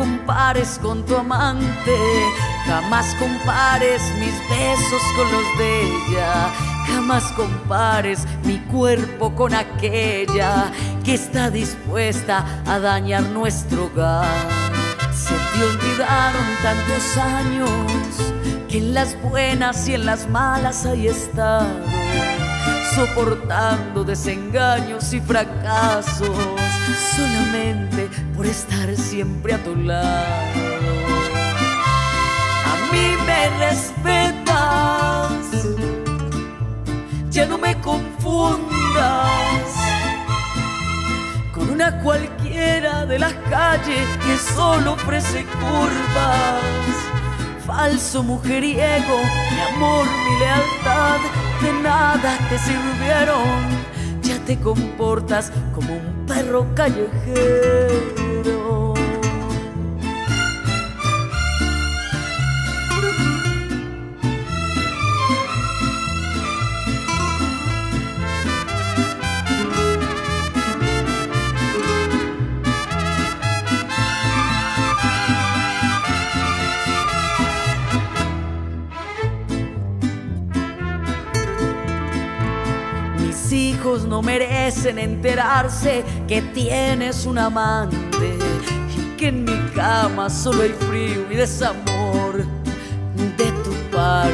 compares con tu amante, jamás compares mis besos con los de ella, jamás compares mi cuerpo con aquella que está dispuesta a dañar nuestro hogar. Se te olvidaron tantos años que en las buenas y en las malas hay estado, soportando desengaños y fracasos, solamente por estar siempre a tu lado. A mí me respetas, ya no me confundas con una cualquiera de las calles que solo ofrece curvas falso mujeriego, mi amor, mi lealtad, de nada te sirvieron. Ya te comportas como un perro callejero. No merecen enterarse que tienes un amante y que en mi cama solo hay frío y desamor de tu parte.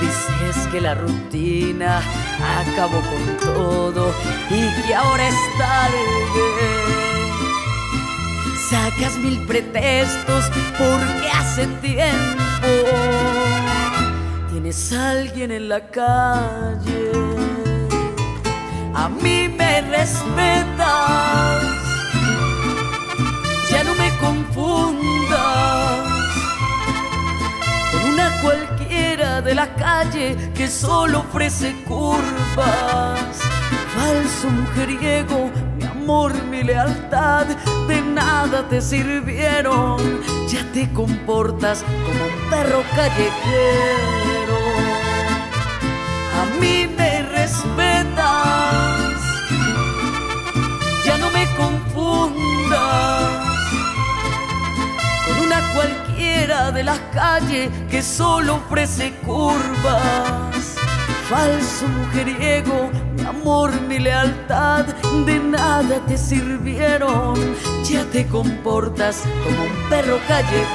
Dices que la rutina acabó con todo y que ahora es tarde. Sacas mil pretextos porque hace tiempo tienes alguien en la calle. A mí me respetas, ya no me confundas con una cualquiera de la calle que solo ofrece curvas. Falso mujeriego, mi amor, mi lealtad, de nada te sirvieron. Ya te comportas como un perro callejero de las calles que solo ofrece curvas. Falso mujeriego, mi amor, mi lealtad, de nada te sirvieron, ya te comportas como un perro callejero.